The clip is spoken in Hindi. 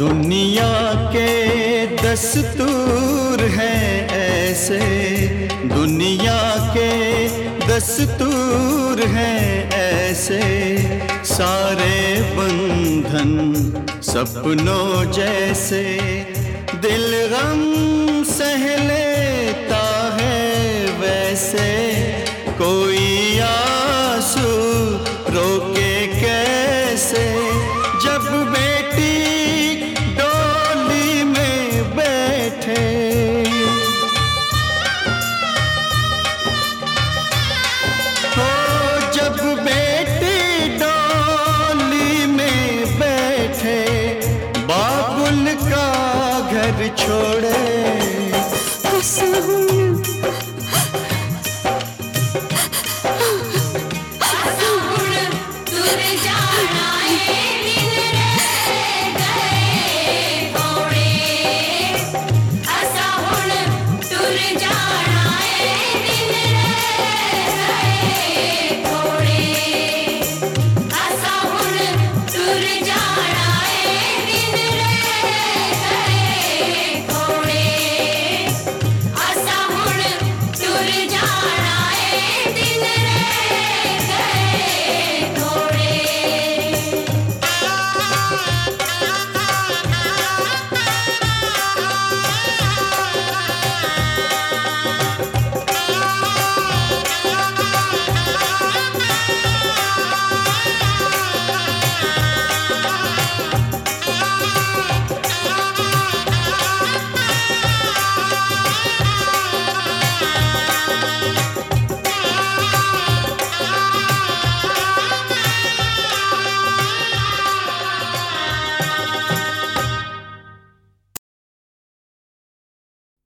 दुनिया के दस्तूर हैं ऐसे। दुनिया के दस्तूर हैं ऐसे। सारे बंधन सपनों जैसे। दिल गम सह लेता है वैसे। कोई